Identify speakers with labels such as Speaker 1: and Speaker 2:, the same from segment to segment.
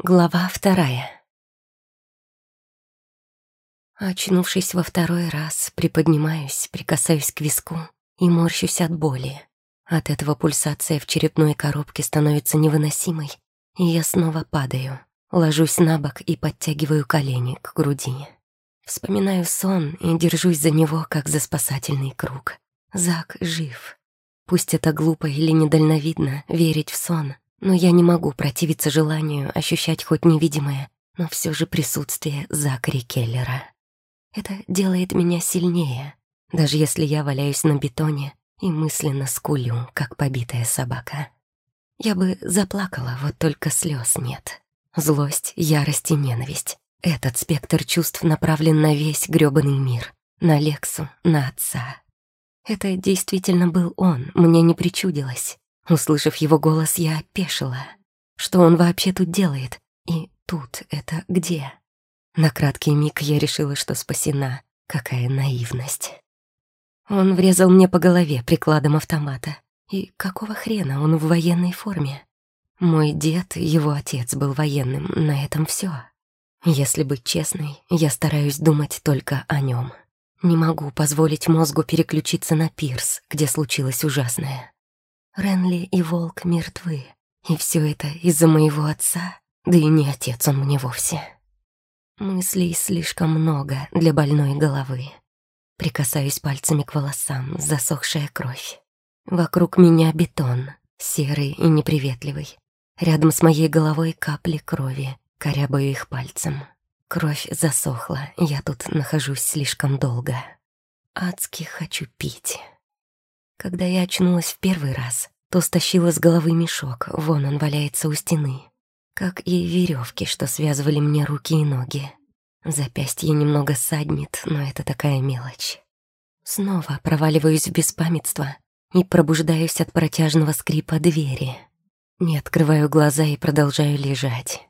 Speaker 1: Глава вторая. Очнувшись во второй раз, приподнимаюсь, прикасаюсь к виску и морщусь от боли. От этого пульсация в черепной коробке становится невыносимой, и я снова падаю, ложусь на бок и подтягиваю колени к груди. Вспоминаю сон и держусь за него, как за спасательный круг. Зак жив. Пусть это глупо или недальновидно верить в сон, но я не могу противиться желанию ощущать хоть невидимое, но все же присутствие Закари Келлера. Это делает меня сильнее, даже если я валяюсь на бетоне и мысленно скулю, как побитая собака. Я бы заплакала, вот только слез нет. Злость, ярость и ненависть. Этот спектр чувств направлен на весь грёбаный мир, на Лексу, на отца. Это действительно был он, мне не причудилось. Услышав его голос, я опешила. Что он вообще тут делает? И тут это где? На краткий миг я решила, что спасена. Какая наивность. Он врезал мне по голове прикладом автомата. И какого хрена он в военной форме? Мой дед, его отец, был военным, на этом все. Если быть честной, я стараюсь думать только о нем. Не могу позволить мозгу переключиться на пирс, где случилось ужасное. Ренли и Волк мертвы. И все это из-за моего отца, да и не отец он мне вовсе. Мыслей слишком много для больной головы. Прикасаюсь пальцами к волосам, засохшая кровь. Вокруг меня бетон, серый и неприветливый. Рядом с моей головой капли крови, корябаю их пальцем. Кровь засохла, я тут нахожусь слишком долго. Адски хочу пить. Когда я очнулась в первый раз, то стащила с головы мешок, вон он валяется у стены. Как и веревки, что связывали мне руки и ноги. Запястье немного саднет, но это такая мелочь. Снова проваливаюсь в беспамятство и пробуждаюсь от протяжного скрипа двери. Не открываю глаза и продолжаю лежать.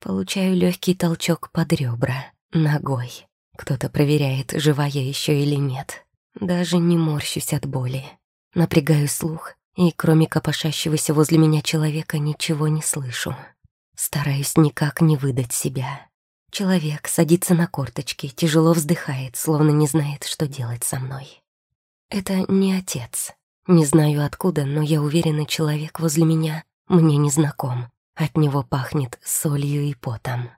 Speaker 1: Получаю легкий толчок под ребра, ногой. Кто-то проверяет, жива я еще или нет. Даже не морщусь от боли. Напрягаю слух, и кроме копошащегося возле меня человека ничего не слышу. Стараюсь никак не выдать себя. Человек садится на корточки, тяжело вздыхает, словно не знает, что делать со мной. Это не отец. Не знаю откуда, но я уверена, человек возле меня мне не знаком. От него пахнет солью и потом.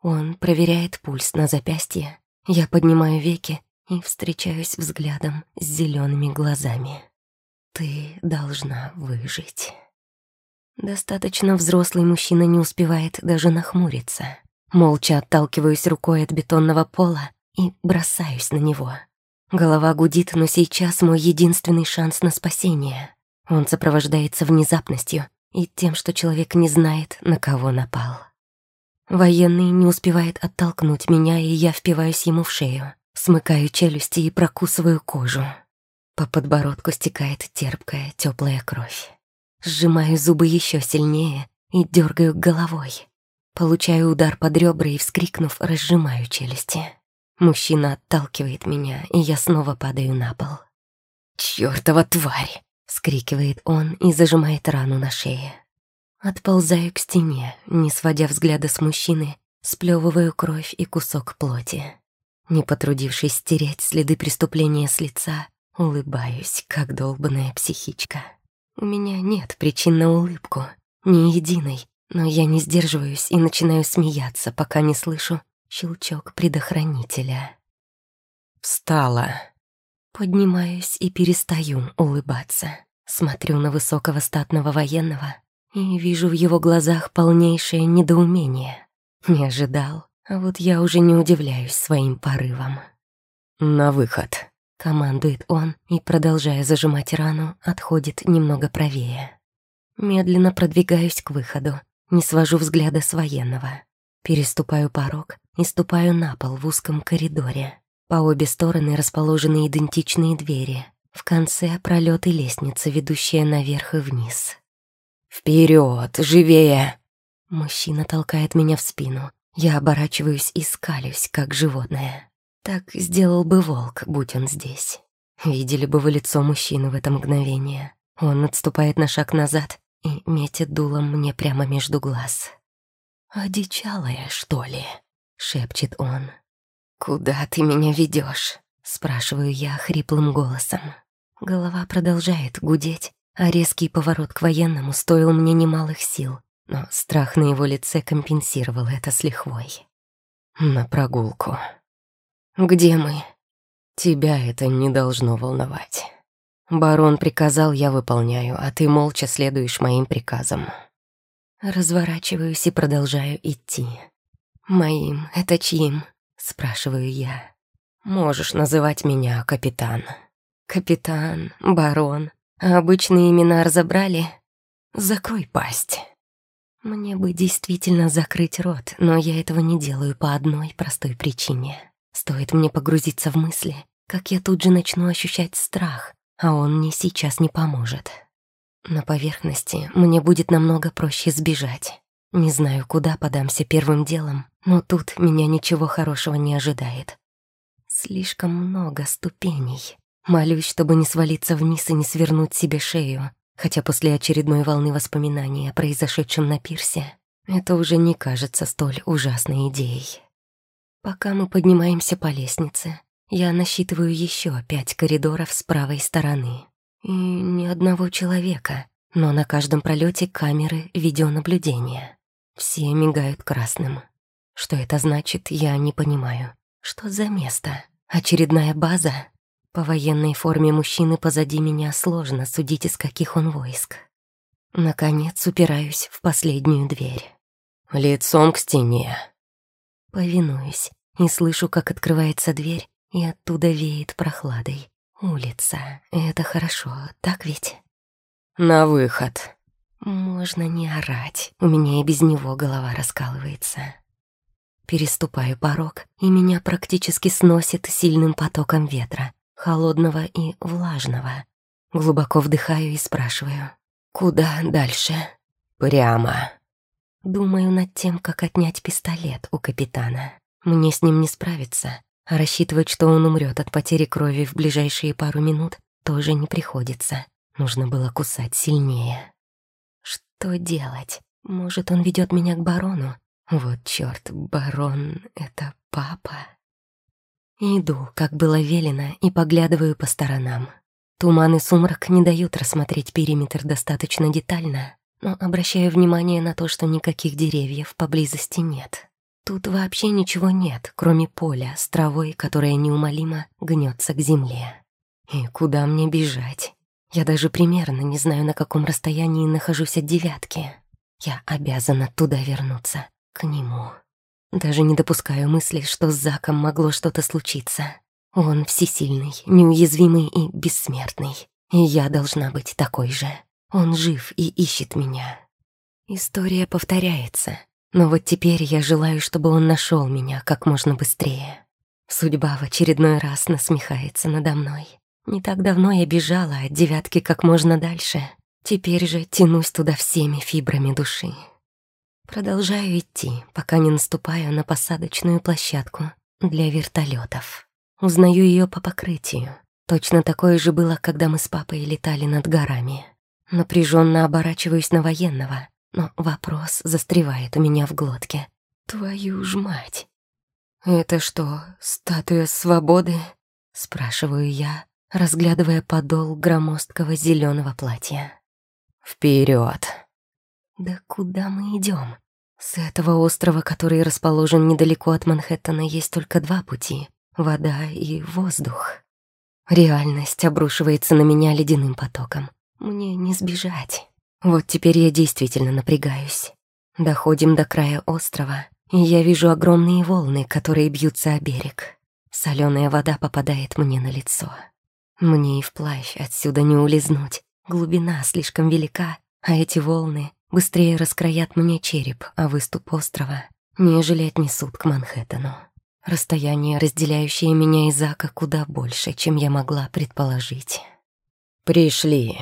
Speaker 1: Он проверяет пульс на запястье. Я поднимаю веки и встречаюсь взглядом с зелеными глазами. Ты должна выжить. Достаточно взрослый мужчина не успевает даже нахмуриться. Молча отталкиваюсь рукой от бетонного пола и бросаюсь на него. Голова гудит, но сейчас мой единственный шанс на спасение. Он сопровождается внезапностью и тем, что человек не знает, на кого напал. Военный не успевает оттолкнуть меня, и я впиваюсь ему в шею. Смыкаю челюсти и прокусываю кожу. По подбородку стекает терпкая, теплая кровь. Сжимаю зубы еще сильнее и дергаю головой. Получаю удар под ребра и, вскрикнув, разжимаю челюсти. Мужчина отталкивает меня, и я снова падаю на пол. «Чёртова тварь!» — вскрикивает он и зажимает рану на шее. Отползаю к стене, не сводя взгляда с мужчины, сплевываю кровь и кусок плоти. Не потрудившись стереть следы преступления с лица, улыбаюсь, как долбанная психичка. У меня нет причин на улыбку, ни единой, но я не сдерживаюсь и начинаю смеяться, пока не слышу щелчок предохранителя. Встала. Поднимаюсь и перестаю улыбаться. Смотрю на высокого статного военного и вижу в его глазах полнейшее недоумение. Не ожидал, а вот я уже не удивляюсь своим порывам. «На выход», — командует он и, продолжая зажимать рану, отходит немного правее. Медленно продвигаюсь к выходу, не свожу взгляда с военного. Переступаю порог и ступаю на пол в узком коридоре. По обе стороны расположены идентичные двери. В конце пролет и лестница, ведущая наверх и вниз. «Вперед, живее!» Мужчина толкает меня в спину. Я оборачиваюсь и скалюсь, как животное. Так сделал бы волк, будь он здесь. Видели бы вы лицо мужчины в это мгновение. Он отступает на шаг назад и метит дулом мне прямо между глаз. «Одичалая, что ли?» — шепчет он. «Куда ты меня ведешь? спрашиваю я хриплым голосом. Голова продолжает гудеть, а резкий поворот к военному стоил мне немалых сил, но страх на его лице компенсировал это с лихвой. «На прогулку». «Где мы?» «Тебя это не должно волновать. Барон приказал, я выполняю, а ты молча следуешь моим приказам». Разворачиваюсь и продолжаю идти. «Моим? Это чьим?» — спрашиваю я. «Можешь называть меня капитан». «Капитан, барон. А обычные имена разобрали? Закрой пасть». Мне бы действительно закрыть рот, но я этого не делаю по одной простой причине. Стоит мне погрузиться в мысли, как я тут же начну ощущать страх, а он мне сейчас не поможет. На поверхности мне будет намного проще сбежать. Не знаю, куда подамся первым делом, но тут меня ничего хорошего не ожидает. Слишком много ступеней. Молюсь, чтобы не свалиться вниз и не свернуть себе шею, хотя после очередной волны воспоминаний о произошедшем на пирсе это уже не кажется столь ужасной идеей. Пока мы поднимаемся по лестнице, я насчитываю еще пять коридоров с правой стороны. И ни одного человека, но на каждом пролете камеры видеонаблюдения. Все мигают красным. Что это значит, я не понимаю. Что за место? Очередная база? По военной форме мужчины позади меня сложно судить, из каких он войск. Наконец упираюсь в последнюю дверь. «Лицом к стене». Повинуюсь и слышу, как открывается дверь, и оттуда веет прохладой. Улица. Это хорошо, так ведь? На выход. Можно не орать. У меня и без него голова раскалывается. Переступаю порог, и меня практически сносит сильным потоком ветра, холодного и влажного. Глубоко вдыхаю и спрашиваю. «Куда дальше?» «Прямо». Думаю над тем, как отнять пистолет у капитана. Мне с ним не справиться, а рассчитывать, что он умрет от потери крови в ближайшие пару минут, тоже не приходится. Нужно было кусать сильнее. Что делать? Может, он ведет меня к барону? Вот черт, барон — это папа. Иду, как было велено, и поглядываю по сторонам. Туман и сумрак не дают рассмотреть периметр достаточно детально, но обращаю внимание на то, что никаких деревьев поблизости нет. Тут вообще ничего нет, кроме поля с травой, которая неумолимо гнется к земле. И куда мне бежать? Я даже примерно не знаю, на каком расстоянии нахожусь от девятки. Я обязана туда вернуться, к нему. Даже не допускаю мысли, что с Заком могло что-то случиться. Он всесильный, неуязвимый и бессмертный. И я должна быть такой же. Он жив и ищет меня. История повторяется, но вот теперь я желаю, чтобы он нашел меня как можно быстрее. Судьба в очередной раз насмехается надо мной. Не так давно я бежала от девятки как можно дальше. Теперь же тянусь туда всеми фибрами души. Продолжаю идти, пока не наступаю на посадочную площадку для вертолетов. Узнаю ее по покрытию. Точно такое же было, когда мы с папой летали над горами. Напряженно оборачиваюсь на военного, но вопрос застревает у меня в глотке. Твою ж мать! «Это что, статуя свободы?» — спрашиваю я, разглядывая подол громоздкого зеленого платья. Вперед! Да куда мы идем? С этого острова, который расположен недалеко от Манхэттена, есть только два пути — вода и воздух. Реальность обрушивается на меня ледяным потоком. Мне не сбежать. Вот теперь я действительно напрягаюсь. Доходим до края острова, и я вижу огромные волны, которые бьются о берег. Соленая вода попадает мне на лицо. Мне и вплавь отсюда не улизнуть. Глубина слишком велика, а эти волны быстрее раскроят мне череп, а выступ острова, нежели отнесут к Манхэттену. Расстояние, разделяющее меня и Зака, куда больше, чем я могла предположить. «Пришли»,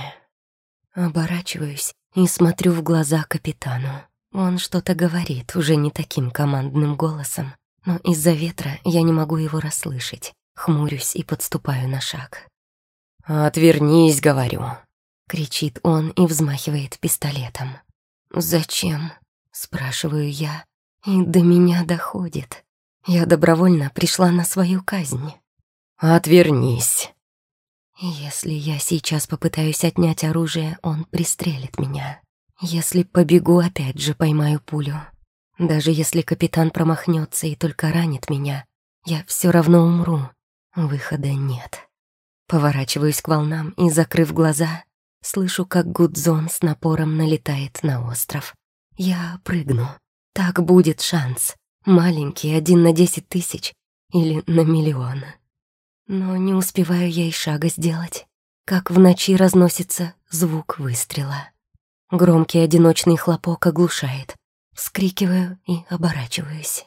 Speaker 1: Оборачиваюсь и смотрю в глаза капитану. Он что-то говорит, уже не таким командным голосом, но из-за ветра я не могу его расслышать. Хмурюсь и подступаю на шаг. «Отвернись, говорю», — кричит он и взмахивает пистолетом. «Зачем?» — спрашиваю я, И до меня доходит. Я добровольно пришла на свою казнь.
Speaker 2: «Отвернись!»
Speaker 1: Если я сейчас попытаюсь отнять оружие, он пристрелит меня. Если побегу, опять же поймаю пулю. Даже если капитан промахнется и только ранит меня, я все равно умру. Выхода нет. Поворачиваюсь к волнам и, закрыв глаза, слышу, как Гудзон с напором налетает на остров. Я прыгну. Так будет шанс. Маленький, один на десять тысяч или на миллион. Но не успеваю я и шага сделать, как в ночи разносится звук выстрела. Громкий одиночный хлопок оглушает. Вскрикиваю и оборачиваюсь.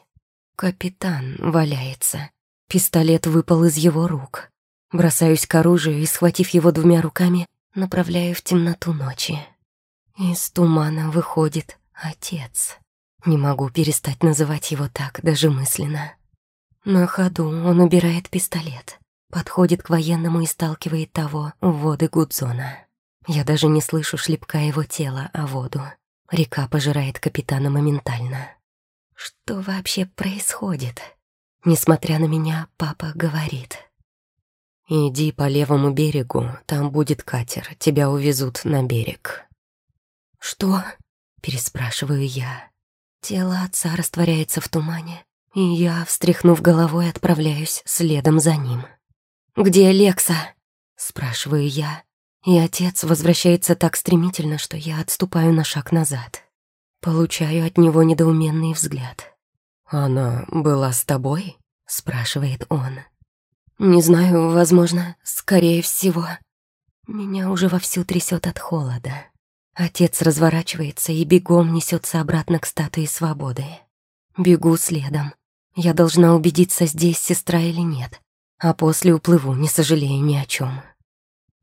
Speaker 1: Капитан валяется. Пистолет выпал из его рук. Бросаюсь к оружию и, схватив его двумя руками, направляю в темноту ночи. Из тумана выходит отец. Не могу перестать называть его так, даже мысленно. На ходу он убирает пистолет, подходит к военному и сталкивает того в воды Гудзона. Я даже не слышу шлепка его тела о воду. Река пожирает капитана моментально. Что вообще происходит? Несмотря на меня, папа говорит.
Speaker 2: «Иди по левому берегу, там будет катер, тебя увезут на берег».
Speaker 1: «Что?» — переспрашиваю я. Тело отца растворяется в тумане, и я, встряхнув головой, отправляюсь следом за ним. «Где Лекса?» — спрашиваю я, и отец возвращается так стремительно, что я отступаю на шаг назад. Получаю от него недоуменный взгляд.
Speaker 2: «Она была с тобой?» — спрашивает он.
Speaker 1: «Не знаю, возможно, скорее всего. Меня уже вовсю трясет от холода. Отец разворачивается и бегом несется обратно к статуе свободы. Бегу следом. Я должна убедиться, здесь сестра или нет, а после уплыву, не сожалея ни о чем.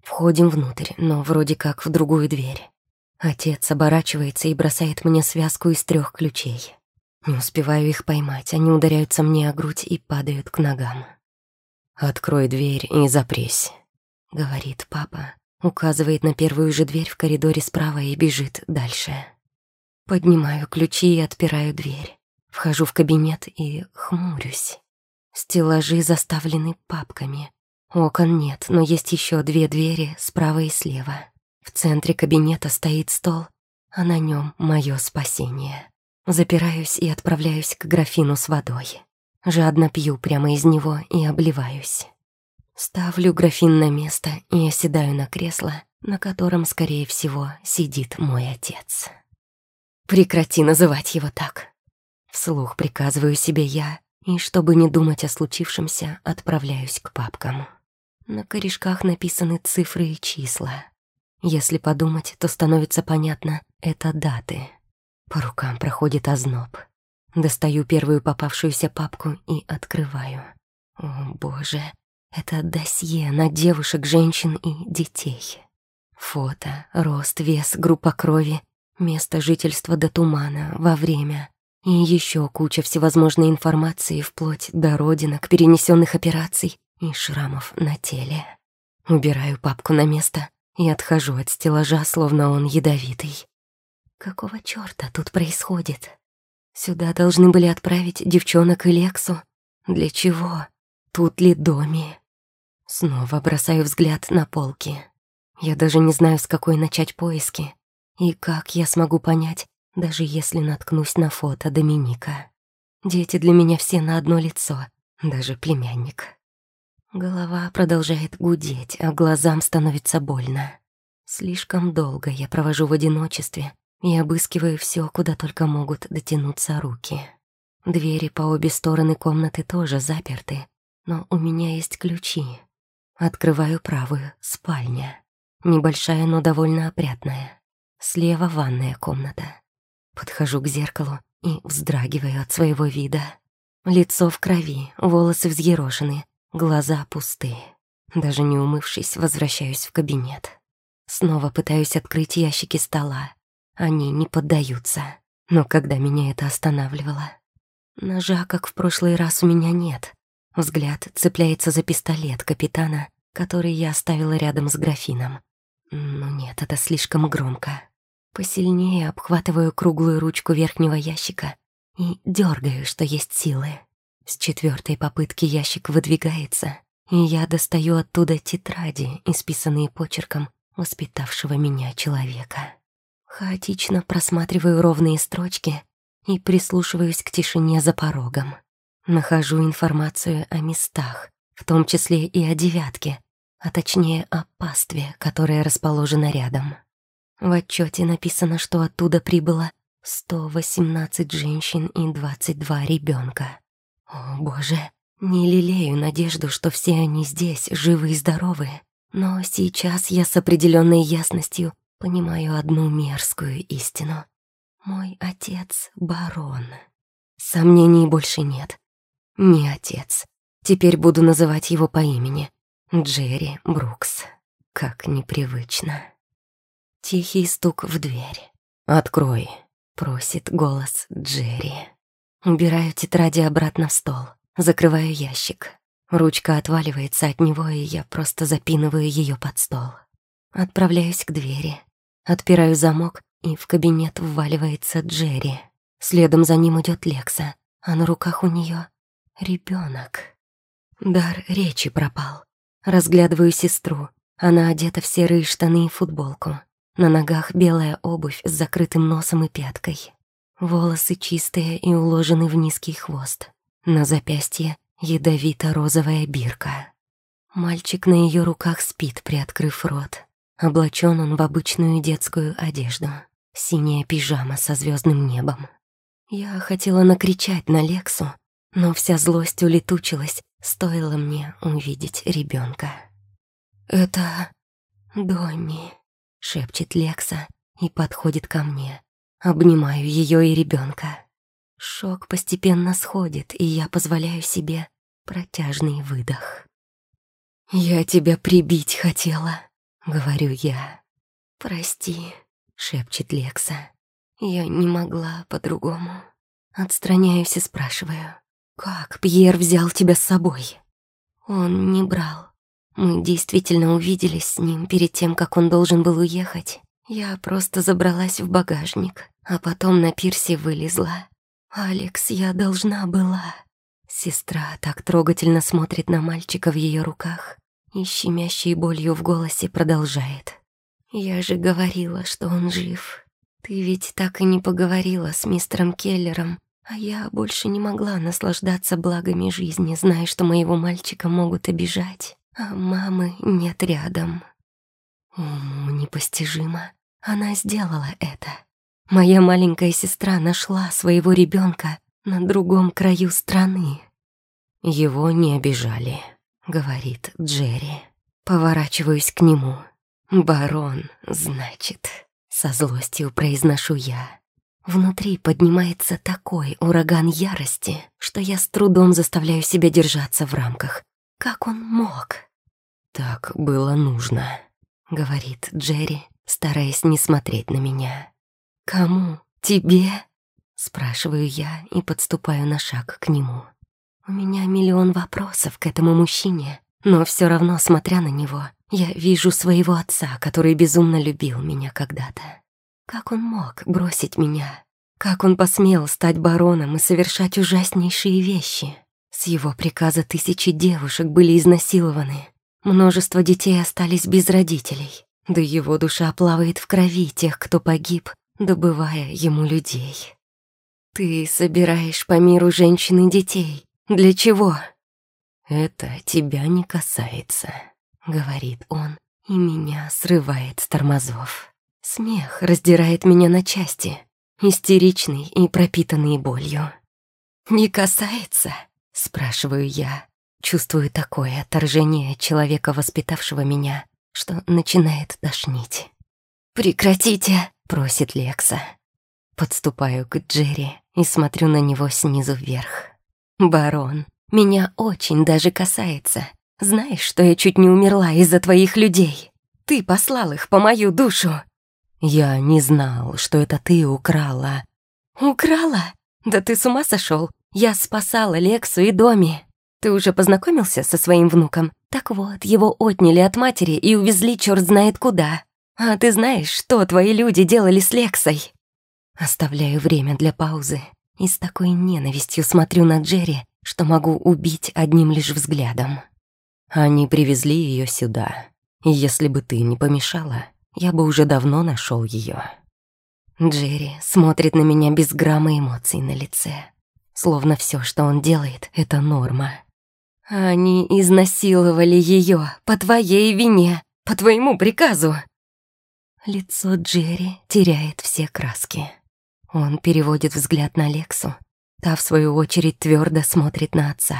Speaker 1: Входим внутрь, но вроде как в другую дверь. Отец оборачивается и бросает мне связку из трех ключей. Не успеваю их поймать, они ударяются мне о грудь и падают к ногам.
Speaker 2: «Открой дверь и запрись», — говорит папа, указывает на первую же дверь в коридоре справа и бежит дальше.
Speaker 1: Поднимаю ключи и отпираю дверь. Вхожу в кабинет и хмурюсь. Стеллажи заставлены папками. Окон нет, но есть еще две двери справа и слева. В центре кабинета стоит стол, а на нем мое спасение. Запираюсь и отправляюсь к графину с водой. Жадно пью прямо из него и обливаюсь. Ставлю графин на место и оседаю на кресло, на котором, скорее всего, сидит мой отец. Прекрати называть его так. Вслух приказываю себе я, и, чтобы не думать о случившемся, отправляюсь к папкам. На корешках написаны цифры и числа. Если подумать, то становится понятно — это даты. По рукам проходит озноб. Достаю первую попавшуюся папку и открываю. О, боже, это досье на девушек, женщин и детей. Фото, рост, вес, группа крови, место жительства до тумана, во время. И еще куча всевозможной информации, вплоть до родинок, перенесенных операций и шрамов на теле. Убираю папку на место и отхожу от стеллажа, словно он ядовитый. Какого чёрта тут происходит? Сюда должны были отправить девчонок и Лексу. Для чего? Тут ли доми? Снова бросаю взгляд на полки. Я даже не знаю, с какой начать поиски. И как я смогу понять, даже если наткнусь на фото Доминика. Дети для меня все на одно лицо, даже племянник. Голова продолжает гудеть, а глазам становится больно. Слишком долго я провожу в одиночестве и обыскиваю все, куда только могут дотянуться руки. Двери по обе стороны комнаты тоже заперты, но у меня есть ключи. Открываю правую, спальня. Небольшая, но довольно опрятная. Слева ванная комната. Подхожу к зеркалу и вздрагиваю от своего вида. Лицо в крови, волосы взъерошены, Глаза пустые. Даже не умывшись, возвращаюсь в кабинет. Снова пытаюсь открыть ящики стола. Они не поддаются. Но когда меня это останавливало? Ножа, как в прошлый раз, у меня нет. Взгляд цепляется за пистолет капитана, который я оставила рядом с графином. Но нет, это слишком громко. Посильнее обхватываю круглую ручку верхнего ящика и дергаю, что есть силы. С четвертой попытки ящик выдвигается, и я достаю оттуда тетради, исписанные почерком воспитавшего меня человека. Хаотично просматриваю ровные строчки и прислушиваюсь к тишине за порогом. Нахожу информацию о местах, в том числе и о девятке, а точнее о пастве, которая расположена рядом. В отчете написано, что оттуда прибыло 118 женщин и 22 ребенка. О, боже, не лелею надежду, что все они здесь, живы и здоровы. Но сейчас я с определенной ясностью понимаю одну мерзкую истину. Мой отец — барон. Сомнений больше нет. Не отец. Теперь буду называть его по имени. Джерри Брукс. Как непривычно. Тихий стук в дверь. «Открой», Просит голос Джерри. Убираю тетради обратно в стол. Закрываю ящик. Ручка отваливается от него, и я просто запинываю ее под стол. Отправляюсь к двери. Отпираю замок, и в кабинет вваливается Джерри. Следом за ним идет Лекса, а на руках у нее ребенок. Дар речи пропал. Разглядываю сестру. Она одета в серые штаны и футболку. На ногах белая обувь с закрытым носом и пяткой. Волосы чистые и уложены в низкий хвост. На запястье ядовито-розовая бирка. Мальчик на ее руках спит, приоткрыв рот. Облачен он в обычную детскую одежду. Синяя пижама со звездным небом. Я хотела накричать на Лексу, но вся злость улетучилась, стоило мне увидеть ребенка. «Это Донни», — шепчет Лекса и подходит ко мне. Обнимаю ее и ребенка. Шок постепенно сходит, и я позволяю себе протяжный выдох. «Я тебя прибить хотела», — говорю я. «Прости», — шепчет Лекса. «Я не могла по-другому». Отстраняюсь и спрашиваю. «Как Пьер взял тебя с собой?» Он не брал. Мы действительно увиделись с ним перед тем, как он должен был уехать. Я просто забралась в багажник, а потом на пирсе вылезла. «Алекс, я должна была...» Сестра так трогательно смотрит на мальчика в ее руках и щемящей болью в голосе продолжает. «Я же говорила, что он жив. Ты ведь так и не поговорила с мистером Келлером, а я больше не могла наслаждаться благами жизни, зная, что моего мальчика могут обижать а мамы нет рядом. Уму непостижимо. Она сделала это. Моя маленькая сестра нашла своего ребенка на другом краю страны. Его не обижали, говорит Джерри. Поворачиваюсь к нему. Барон, значит, со злостью произношу я. Внутри поднимается такой ураган ярости, что я с трудом заставляю себя держаться в рамках. Как он мог? «Так было нужно», — говорит Джерри, стараясь не смотреть на меня. «Кому? Тебе?» — спрашиваю я и подступаю на шаг к нему. У меня миллион вопросов к этому мужчине, но все равно, смотря на него, я вижу своего отца, который безумно любил меня когда-то. Как он мог бросить меня? Как он посмел стать бароном и совершать ужаснейшие вещи? С его приказа тысячи девушек были изнасилованы, Множество детей остались без родителей, да его душа плавает в крови тех, кто погиб, добывая ему людей. Ты собираешь по миру женщин и детей. Для чего? Это тебя не касается, говорит он, и меня срывает с тормозов. Смех раздирает меня на части, истеричный и пропитанный болью. «Не касается?» — спрашиваю я. Чувствую такое отторжение человека, воспитавшего меня, что начинает тошнить. «Прекратите!» — просит Лекса. Подступаю к Джерри и смотрю на него снизу вверх. «Барон, меня очень даже касается. Знаешь, что я чуть не умерла из-за твоих людей? Ты послал их по мою душу!» «Я не знал, что это ты украла». «Украла? Да ты с ума сошел? Я спасала Лексу и Доми. Ты уже познакомился со своим внуком? Так вот, его отняли от матери и увезли черт знает куда. А ты знаешь, что твои люди делали с Лексой?» Оставляю время для паузы и с такой ненавистью смотрю на Джерри, что могу убить одним лишь взглядом.
Speaker 2: Они привезли ее сюда. Если бы ты не помешала, я бы уже давно нашел ее.
Speaker 1: Джерри смотрит на меня без грамма эмоций на лице. Словно все, что он делает, — это норма. Они изнасиловали ее по твоей вине, по твоему приказу. Лицо Джерри теряет все краски. Он переводит взгляд на Лексу. Та, в свою очередь, твердо смотрит на отца.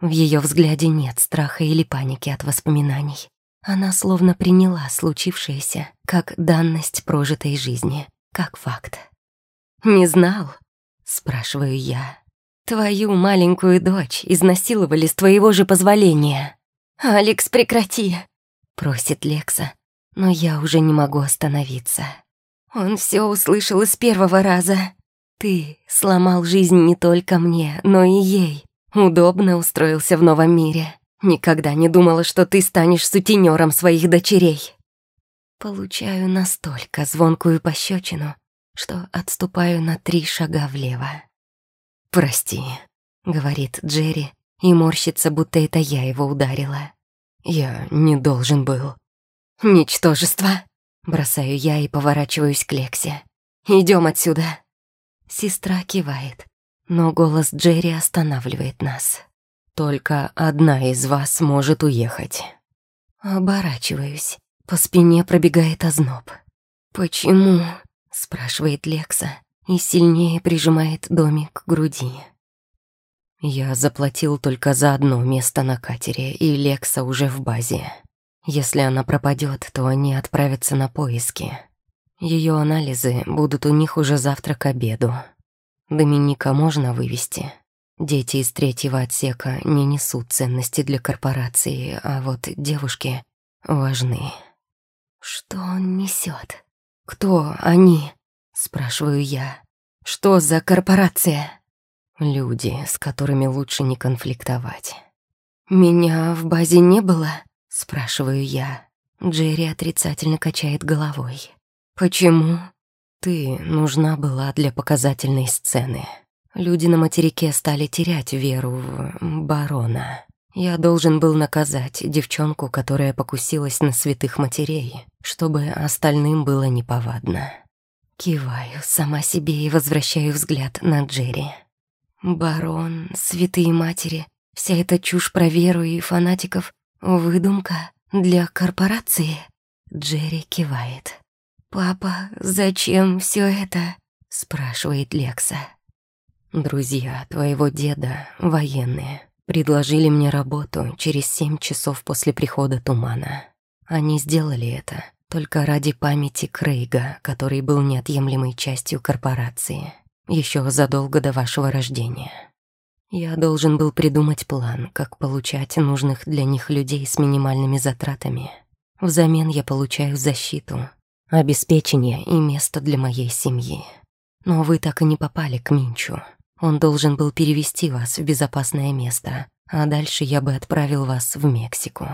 Speaker 1: В ее взгляде нет страха или паники от воспоминаний. Она словно приняла случившееся как данность прожитой жизни, как факт. «Не знал?» — спрашиваю я. «Твою маленькую дочь изнасиловали с твоего же позволения». «Алекс, прекрати!» — просит Лекса, но я уже не могу остановиться. Он все услышал из первого раза. Ты сломал жизнь не только мне, но и ей. Удобно устроился в новом мире. Никогда не думала, что ты станешь сутенером своих дочерей. Получаю настолько звонкую пощечину, что отступаю на три шага влево. «Прости», — говорит Джерри, и морщится, будто это я его ударила. «Я не должен был». «Ничтожество!» — бросаю я и поворачиваюсь к Лексе. Идем отсюда!» Сестра кивает, но голос Джерри останавливает нас.
Speaker 2: «Только одна из вас может уехать».
Speaker 1: Оборачиваюсь. По спине пробегает озноб. «Почему?» — спрашивает Лекса и сильнее прижимает домик к груди.
Speaker 2: «Я заплатил только за одно место на катере, и Лекса уже в базе. Если она пропадет, то они отправятся на поиски. Ее анализы будут у них уже завтра к обеду. Доминика можно вывести. Дети из третьего отсека не несут ценности для корпорации, а вот девушки важны.
Speaker 1: «Что он несет? Кто они?» — спрашиваю я. «Что за корпорация?»
Speaker 2: «Люди, с которыми лучше не конфликтовать».
Speaker 1: «Меня в базе не было?» — спрашиваю я. Джерри отрицательно качает головой. «Почему?»
Speaker 2: «Ты нужна была для показательной сцены. Люди на материке стали терять веру в барона. Я должен был наказать девчонку, которая покусилась на святых матерей, чтобы остальным было неповадно».
Speaker 1: Киваю сама себе и возвращаю взгляд на Джерри. «Барон, святые матери, вся эта чушь про веру и фанатиков «Выдумка для корпорации?» Джерри кивает. «Папа, зачем все это?» — спрашивает Лекса.
Speaker 2: «Друзья твоего деда, военные, предложили мне работу через семь часов после прихода тумана. Они сделали это только ради памяти Крейга, который был неотъемлемой частью корпорации, еще задолго до вашего рождения». Я должен был придумать план, как получать нужных для них людей с минимальными затратами. Взамен я получаю защиту, обеспечение и место для моей семьи. Но вы так и не попали к Минчу. Он должен был перевести вас в безопасное место, а дальше я бы отправил вас в Мексику.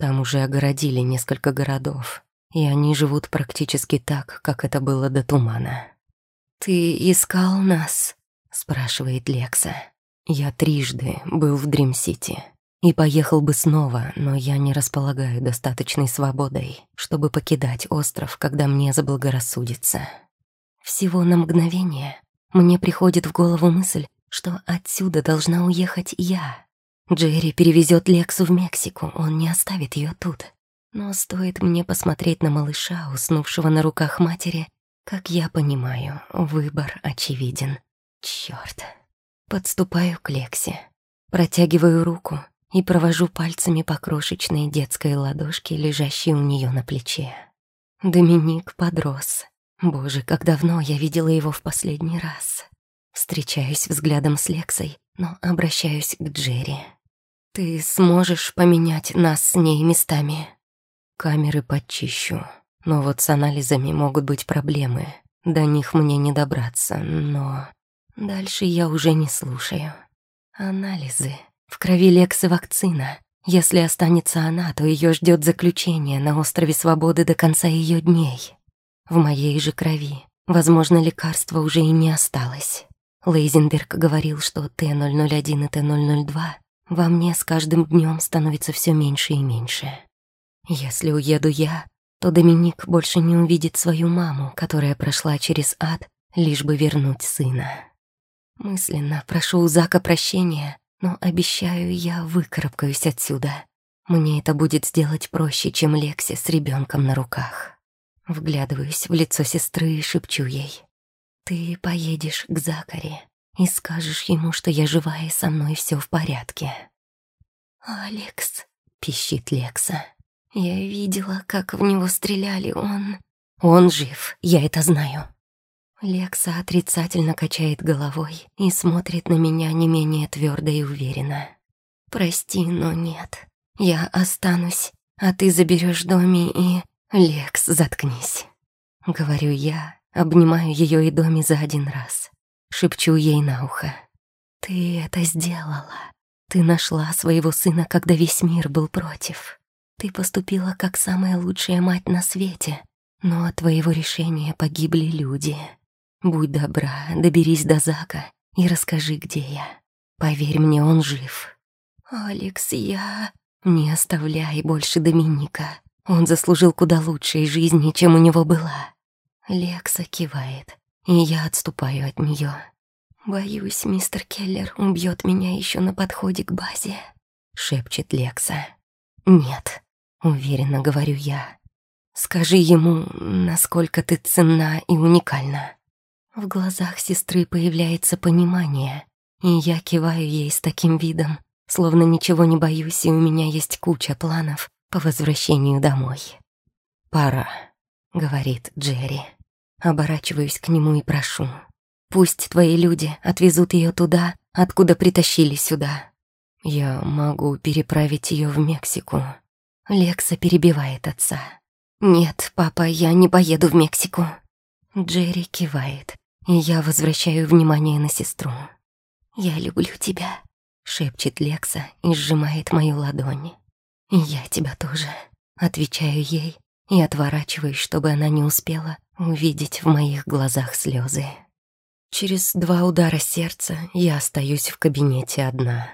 Speaker 2: Там уже огородили несколько городов, и они живут практически так, как это было до тумана.
Speaker 1: «Ты искал нас?» — спрашивает Лекса.
Speaker 2: Я трижды был в Дрим-Сити и поехал бы снова, но я не располагаю достаточной свободой, чтобы покидать остров, когда мне заблагорассудится.
Speaker 1: Всего на мгновение мне приходит в голову мысль, что отсюда должна уехать я. Джерри перевезет Лексу в Мексику, он не оставит ее тут. Но стоит мне посмотреть на малыша, уснувшего на руках матери, как я понимаю, выбор очевиден. Чёрт. Подступаю к Лексе, протягиваю руку и провожу пальцами по крошечной детской ладошке, лежащей у нее на плече. Доминик подрос. Боже, как давно я видела его в последний раз. Встречаюсь взглядом с Лексой, но обращаюсь к Джерри. «Ты сможешь поменять нас с ней местами?»
Speaker 2: «Камеры подчищу, но вот с анализами могут быть проблемы. До них мне не добраться, но...»
Speaker 1: Дальше я уже не слушаю. Анализы. В крови Лексы вакцина. Если останется она, то ее ждет заключение на острове Свободы до конца ее дней. В моей же крови, возможно, лекарства уже и не осталось. Лейзенберг говорил, что Т-001 и Т-002 во мне с каждым днем становится все меньше и меньше. Если уеду я, то Доминик больше не увидит свою маму, которая прошла через ад, лишь бы вернуть сына. Мысленно прошу у Зака прощения, но обещаю, я выкарабкаюсь отсюда. Мне это будет сделать проще, чем Лекси с ребенком на руках. Вглядываюсь в лицо сестры и шепчу ей. «Ты поедешь к Закаре и скажешь ему, что я живая и со мной все в порядке». «Алекс», — пищит Лекса. «Я видела, как в него стреляли, он...» «Он жив, я это знаю». Лекса отрицательно качает головой и смотрит на меня не менее твердо и уверенно. «Прости, но нет. Я останусь, а ты заберешь Доми и...» «Лекс, заткнись», — говорю я, обнимаю ее и Доми за один раз. Шепчу ей на ухо. «Ты это сделала. Ты нашла своего сына, когда весь мир был против. Ты поступила как самая лучшая мать на свете, но от твоего решения погибли люди». Будь добра, доберись до Зака и расскажи, где я. Поверь мне, он жив. Алекс, я... Не оставляй больше Доминика. Он заслужил куда лучшей жизни, чем у него была. Лекса кивает, и я отступаю от нее. Боюсь, мистер Келлер убьет меня еще на подходе к базе, шепчет Лекса. Нет, уверенно говорю я. Скажи ему, насколько ты ценна и уникальна. В глазах сестры появляется понимание, и я киваю ей с таким видом, словно ничего не боюсь, и у меня есть куча планов по возвращению домой. «Пора», — говорит Джерри. Оборачиваюсь к нему и прошу. «Пусть твои люди отвезут ее туда, откуда притащили сюда. Я могу переправить ее в Мексику». Лекса перебивает отца. «Нет, папа, я не поеду в Мексику». Джерри кивает я возвращаю внимание на сестру. «Я люблю тебя», — шепчет Лекса и сжимает мою ладонь. «Я тебя тоже», — отвечаю ей и отворачиваюсь, чтобы она не успела увидеть в моих глазах слезы. Через два удара сердца я остаюсь в кабинете одна.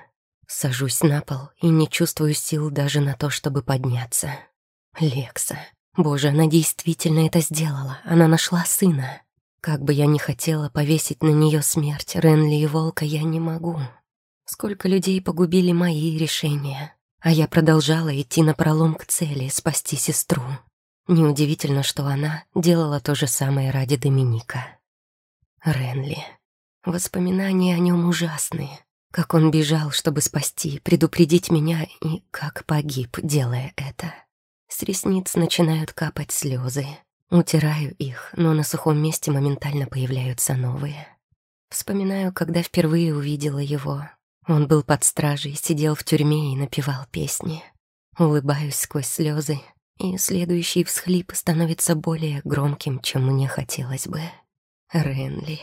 Speaker 1: Сажусь на пол и не чувствую сил даже на то, чтобы подняться. Лекса. Боже, она действительно это сделала. Она нашла сына. Как бы я ни хотела повесить на нее смерть Ренли и Волка, я не могу. Сколько людей погубили мои решения, а я продолжала идти на пролом к цели спасти сестру. Неудивительно, что она делала то же самое ради Доминика. Ренли. Воспоминания о нем ужасные. Как он бежал, чтобы спасти, предупредить меня, и как погиб, делая это. С ресниц начинают капать слезы. Утираю их, но на сухом месте моментально появляются новые. Вспоминаю, когда впервые увидела его. Он был под стражей, сидел в тюрьме и напевал песни. Улыбаюсь сквозь слезы, и следующий всхлип становится более громким, чем мне хотелось бы. Ренли.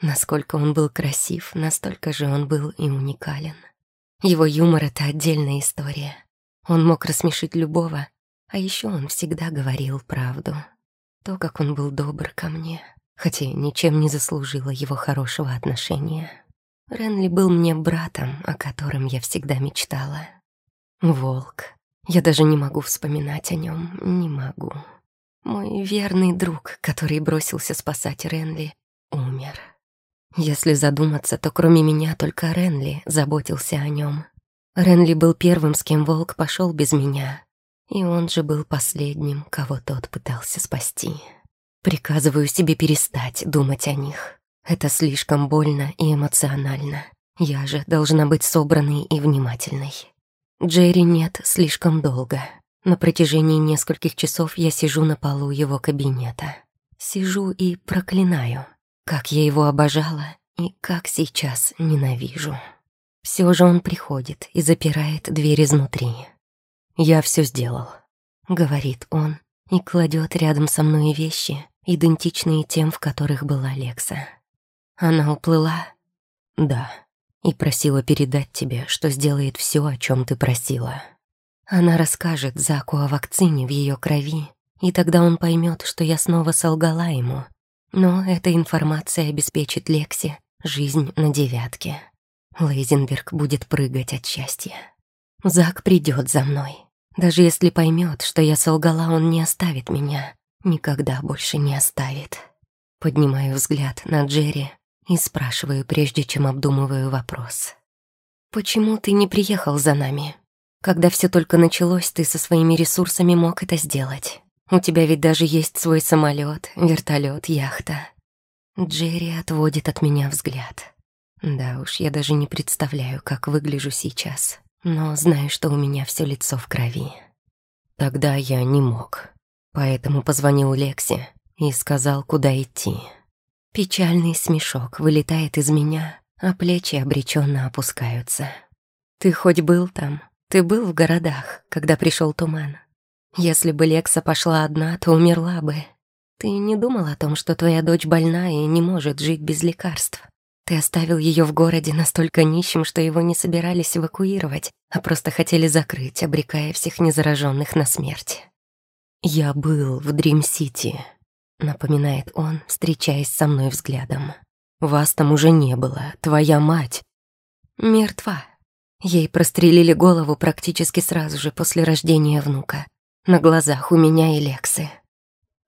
Speaker 1: Насколько он был красив, настолько же он был и уникален. Его юмор — это отдельная история. Он мог рассмешить любого, а еще он всегда говорил правду. То, как он был добр ко мне, хотя ничем не заслужила его хорошего отношения. Ренли был мне братом, о котором я всегда мечтала. Волк. Я даже не могу вспоминать о нем, не могу. Мой верный друг, который бросился спасать Ренли, умер. Если задуматься, то кроме меня только Ренли заботился о нем. Ренли был первым, с кем волк пошел без меня, и он же был последним, кого тот пытался спасти. Приказываю себе перестать думать о них. Это слишком больно и эмоционально. Я же должна быть собранной и внимательной. Джерри нет слишком долго. На протяжении нескольких часов я сижу на полу его кабинета. Сижу и проклинаю, как я его обожала и как сейчас ненавижу. Все же он приходит и запирает дверь изнутри. «Я все сделал», — говорит он и кладет рядом со мной вещи, идентичные тем, в которых была Лекса. Она уплыла? Да. И просила передать тебе, что сделает все, о чем ты просила. Она расскажет Заку о вакцине в ее крови, и тогда он поймет, что я снова солгала ему. Но эта информация обеспечит Лексе Жизнь на девятке. Лейзенберг будет прыгать от счастья. Зак придет за мной. Даже если поймет, что я солгала, он не оставит меня. Никогда больше не оставит. Поднимаю взгляд на Джерри и спрашиваю, прежде чем обдумываю вопрос. «Почему ты не приехал за нами? Когда все только началось, ты со своими ресурсами мог это сделать. У тебя ведь даже есть свой самолет, вертолет, яхта». Джерри отводит от меня взгляд. Да уж, я даже не представляю, как выгляжу сейчас, но знаю, что у меня все лицо в крови. Тогда я не мог, поэтому позвонил Лексе и сказал, куда идти. Печальный смешок вылетает из меня, а плечи обреченно опускаются. «Ты хоть был там? Ты был в городах, когда пришел туман? Если бы Лекса пошла одна, то умерла бы. Ты не думал о том, что твоя дочь больна и не может жить без лекарств? Ты оставил ее в городе настолько нищим, что его не собирались эвакуировать, а просто хотели закрыть, обрекая всех незараженных на смерть. Я был в Дрим-Сити, напоминает он, встречаясь со мной взглядом. «Вас там уже не было. Твоя мать...» «Мертва». Ей прострелили голову практически сразу же после рождения внука. На глазах у меня и Лексы.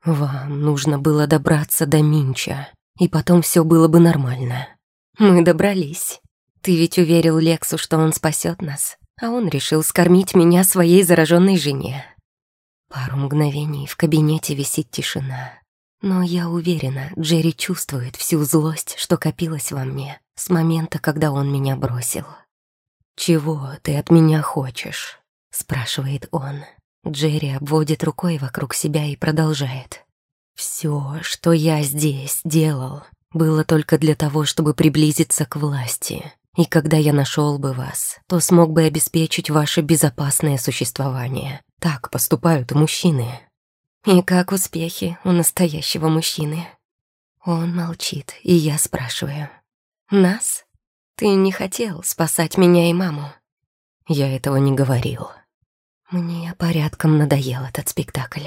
Speaker 1: «Вам нужно было добраться до Минча, и потом все было бы нормально». «Мы добрались. Ты ведь уверил Лексу, что он спасет нас, а он решил скормить меня своей зараженной жене». Пару мгновений в кабинете висит тишина. Но я уверена, Джерри чувствует всю злость, что копилась во мне с момента, когда он меня бросил. «Чего ты от меня хочешь?» — спрашивает он. Джерри обводит рукой вокруг себя и продолжает. «Все, что я здесь делал, было только для того, чтобы приблизиться к власти. И когда я нашел бы вас, то смог бы обеспечить ваше безопасное существование. Так поступают мужчины. И как успехи у настоящего мужчины? Он молчит, и я спрашиваю. Нас? Ты не хотел спасать меня и маму? Я этого не говорил. Мне порядком надоел этот спектакль.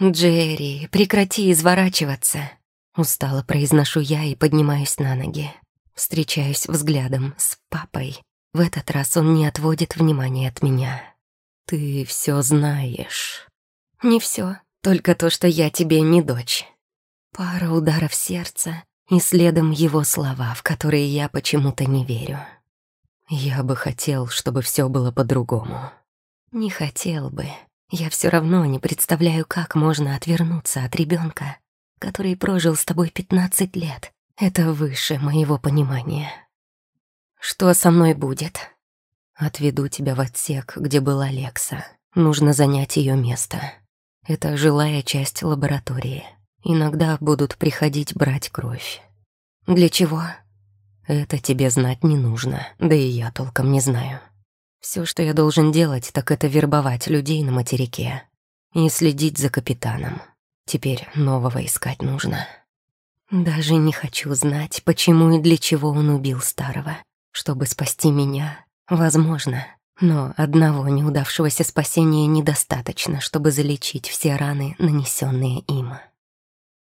Speaker 1: «Джерри, прекрати изворачиваться!» Устало произношу я и поднимаюсь на ноги. Встречаюсь взглядом с папой. В этот раз он не отводит внимания от меня. «Ты все знаешь». «Не все. Только то, что я тебе не дочь. Пара ударов сердца и следом его слова, в которые я почему-то не верю. Я бы хотел, чтобы все было по-другому. Не хотел бы. Я все равно не представляю, как можно отвернуться от ребенка, который прожил с тобой 15 лет. Это выше моего понимания. Что со мной будет? Отведу тебя в отсек, где была Лекса. Нужно занять ее место. Это жилая часть лаборатории. Иногда будут приходить брать кровь. Для чего? Это тебе знать не нужно, да и я толком не знаю. Все, что я должен делать, так это вербовать людей на материке и следить за капитаном. Теперь нового искать нужно. Даже не хочу знать, почему и для чего он убил старого. Чтобы спасти меня, возможно, но одного неудавшегося спасения недостаточно, чтобы залечить все раны, нанесенные им.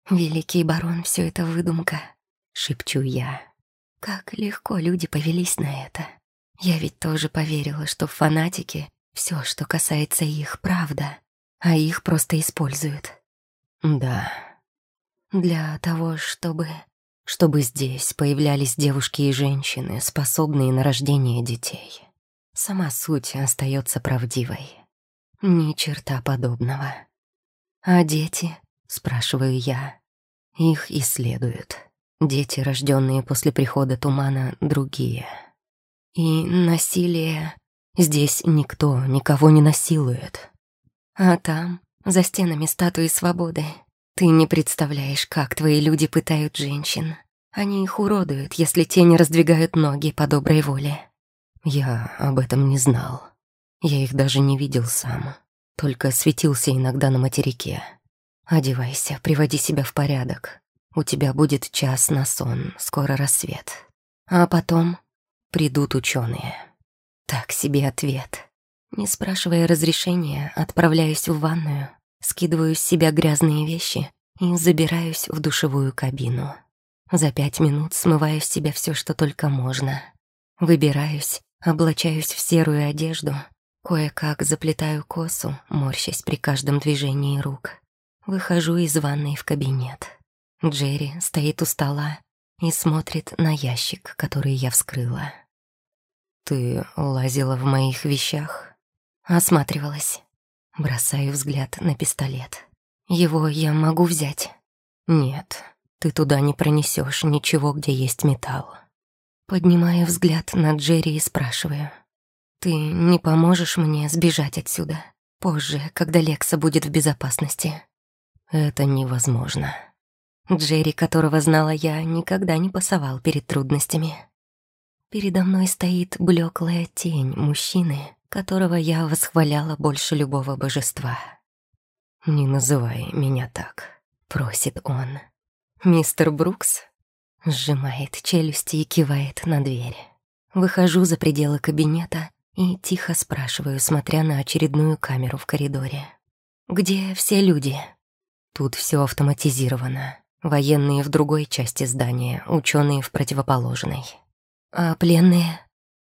Speaker 1: «Великий барон, все это выдумка», — шепчу я. Как легко люди повелись на это. Я ведь тоже поверила, что в фанатике все, что касается их, правда, а их просто используют. Да. Для того, чтобы... Чтобы здесь появлялись девушки и женщины, способные на рождение детей. Сама суть остается правдивой. Ни черта подобного. «А дети?» — спрашиваю я. Их исследуют. Дети, рожденные после прихода тумана, другие. И насилие... Здесь никто никого не насилует. А там, за стенами статуи свободы, ты не представляешь, как твои люди пытают женщин. Они их уродуют, если те не раздвигают ноги по доброй воле. Я об этом не знал. Я их даже не видел сам. Только светился иногда на материке. Одевайся, приводи себя в порядок. У тебя будет час на сон, скоро рассвет. А потом придут ученые. Так себе ответ. Не спрашивая разрешения, отправляюсь в ванную, скидываю с себя грязные вещи и забираюсь в душевую кабину. За пять минут смываю с себя все, что только можно. Выбираюсь, облачаюсь в серую одежду, кое-как заплетаю косу, морщась при каждом движении рук. Выхожу из ванной в кабинет. Джерри стоит у стола и смотрит на ящик, который я вскрыла.
Speaker 2: «Ты лазила в моих вещах?»
Speaker 1: Осматривалась. Бросаю взгляд на пистолет. «Его я могу взять?»
Speaker 2: «Нет, ты туда не пронесешь ничего, где есть металл».
Speaker 1: Поднимаю взгляд на Джерри и спрашиваю. «Ты не поможешь мне сбежать отсюда? Позже, когда Лекса будет в безопасности?»
Speaker 2: «Это невозможно».
Speaker 1: Джерри, которого знала я, никогда не пасовал перед трудностями. Передо мной стоит блеклая тень мужчины, которого я восхваляла больше любого божества.
Speaker 2: «Не называй меня так», — просит он.
Speaker 1: «Мистер Брукс?» Сжимает челюсти и кивает на дверь. Выхожу за пределы кабинета и тихо спрашиваю, смотря на очередную камеру в коридоре. «Где все люди?»
Speaker 2: Тут все автоматизировано. Военные в другой части здания, ученые в противоположной.
Speaker 1: «А пленные?»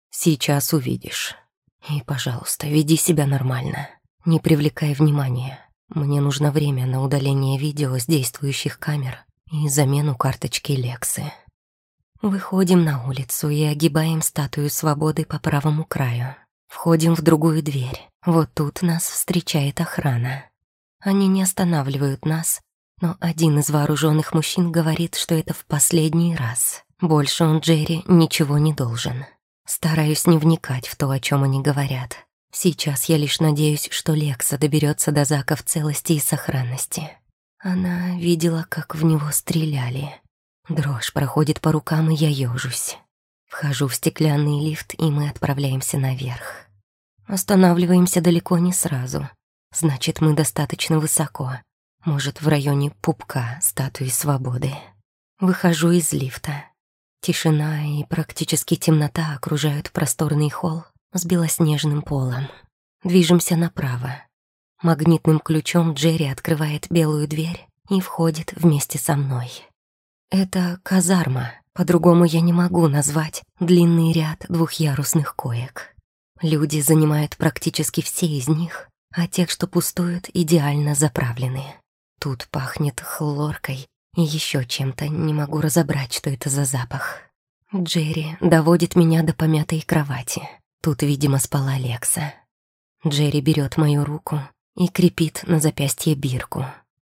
Speaker 2: «Сейчас увидишь. И, пожалуйста, веди себя нормально. Не привлекай внимания. Мне нужно время на удаление видео с действующих камер и замену карточки Лексы.
Speaker 1: Выходим на улицу и огибаем статую свободы по правому краю. Входим в другую дверь. Вот тут нас встречает охрана. Они не останавливают нас, но один из вооруженных мужчин говорит, что это в последний раз. Больше он Джерри ничего не должен. Стараюсь не вникать в то, о чем они говорят. Сейчас я лишь надеюсь, что Лекса доберется до Зака в целости и сохранности. Она видела, как в него стреляли. Дрожь проходит по рукам, и я ёжусь. Вхожу в стеклянный лифт, и мы отправляемся наверх. Останавливаемся далеко не сразу. Значит, мы достаточно высоко. Может, в районе пупка статуи свободы. Выхожу из лифта. Тишина и практически темнота окружают просторный холл с белоснежным полом. Движемся направо. Магнитным ключом Джерри открывает белую дверь и входит вместе со мной. Это казарма, по-другому я не могу назвать длинный ряд двухъярусных коек. Люди занимают практически все из них, а те, что пустуют, идеально заправлены. Тут пахнет хлоркой и еще чем-то, не могу разобрать, что это за запах. Джерри доводит меня до помятой кровати. Тут, видимо, спала Лекса. Джерри берет мою руку и крепит на запястье бирку.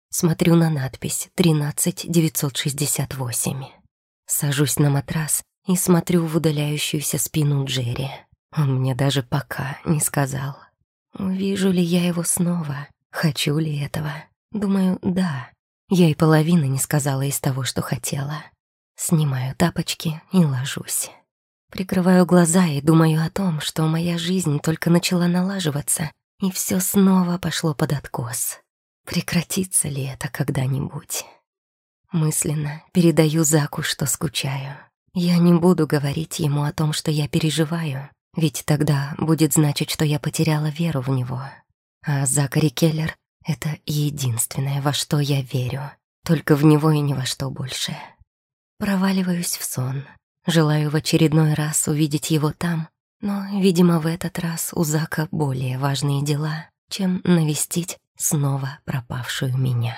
Speaker 1: Смотрю на надпись «13968». Сажусь на матрас и смотрю в удаляющуюся спину Джерри. Он мне даже пока не сказал. Увижу ли я его снова? Хочу ли этого? Думаю, да. Я и половины не сказала из того, что хотела. Снимаю тапочки и ложусь. Прикрываю глаза и думаю о том, что моя жизнь только начала налаживаться, и все снова пошло под откос. Прекратится ли это когда-нибудь? Мысленно передаю Заку, что скучаю. Я не буду говорить ему о том, что я переживаю, ведь тогда будет значить, что я потеряла веру в него. А Закари Келлер — это единственное, во что я верю. Только в него и ни во что больше. Проваливаюсь в сон. Желаю в очередной раз увидеть его там, но, видимо, в этот раз у Зака более важные дела, чем навестить снова пропавшую меня.